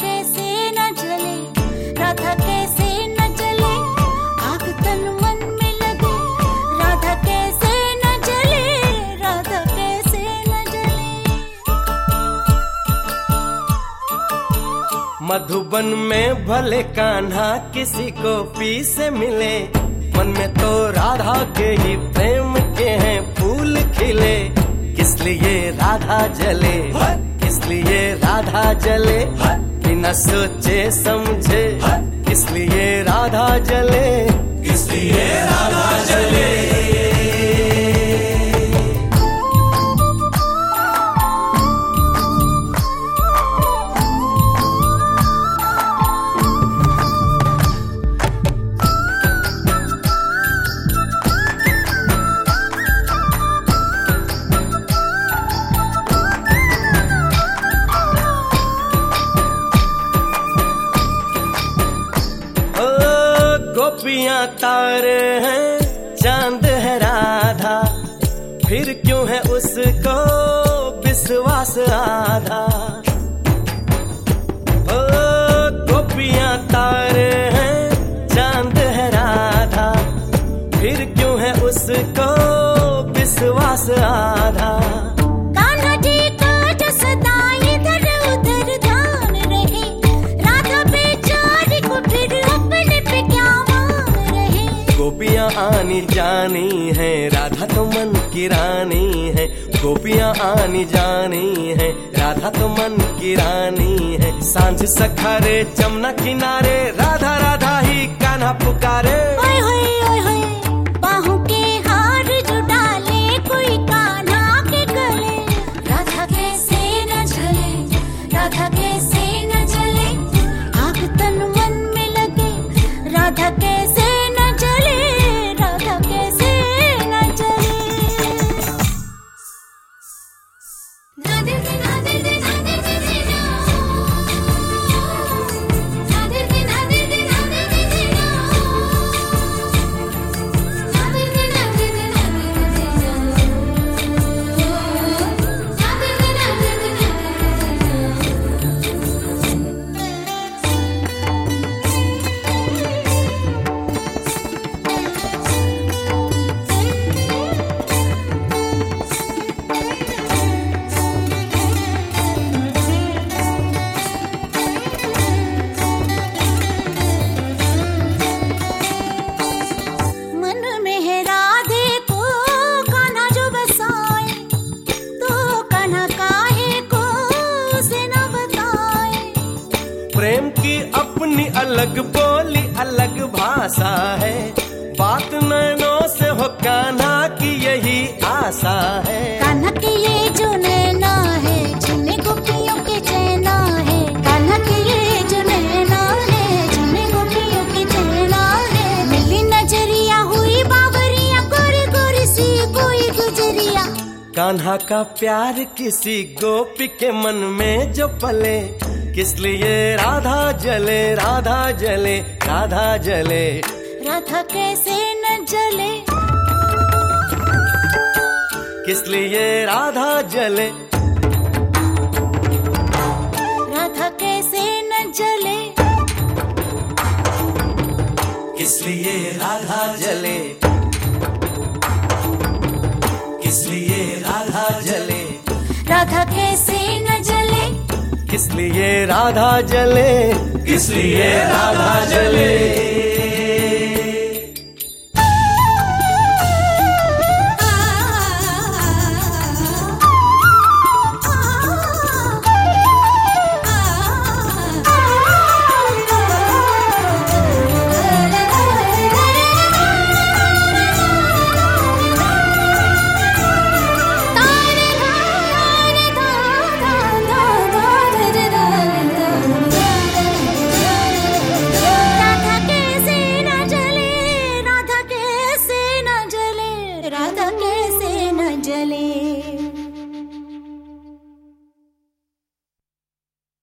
जले मधुबन में भले कान्हा किसी को पी से मिले, मन में तो राधा के ही प्रेम के हैं फूल खिले। किस लिए राधा जले? किस लिए राधा जले? बिना सोचे समझे। किस लिए राधा जले? किस लिए राधा जले? गोपियाँ तारे हैं, चाँद है राधा। फिर क्यों है उसको विश्वास आधा? ओ, गोपियाँ तारे हैं, चाँद है राधा। फिर क्यों है उसको विश्वास आधा? आनी जानी है, राधा तो मन की रानी है, गोपियाँ आनी जानी है, राधा तो मन की रानी है, साँझ सखारे चमना किनारे प्रेम की अपनी अलग बोली अलग भाषा है। बात नैनों से हो कान्हा की यही आशा है। कान्हा की ये जो नैना है जिन्हें गोपियों के चैना है। कान्हा की ये जो नैना है जिन्हें गोपियों के चैना है। मिली नज़रिया हुई बाबरिया गोरी गोरी सी कोई गुजरिया। कान्हा का प्यार किसी गोपी के मन में जो पले किस लिए राधा जले राधा जले राधा जले? राधा कैसे न जले? किस लिए राधा जले? राधा कैसे न जले? किस लिए राधा जले? किस लिए राधा जले? किस लिए राधा जले?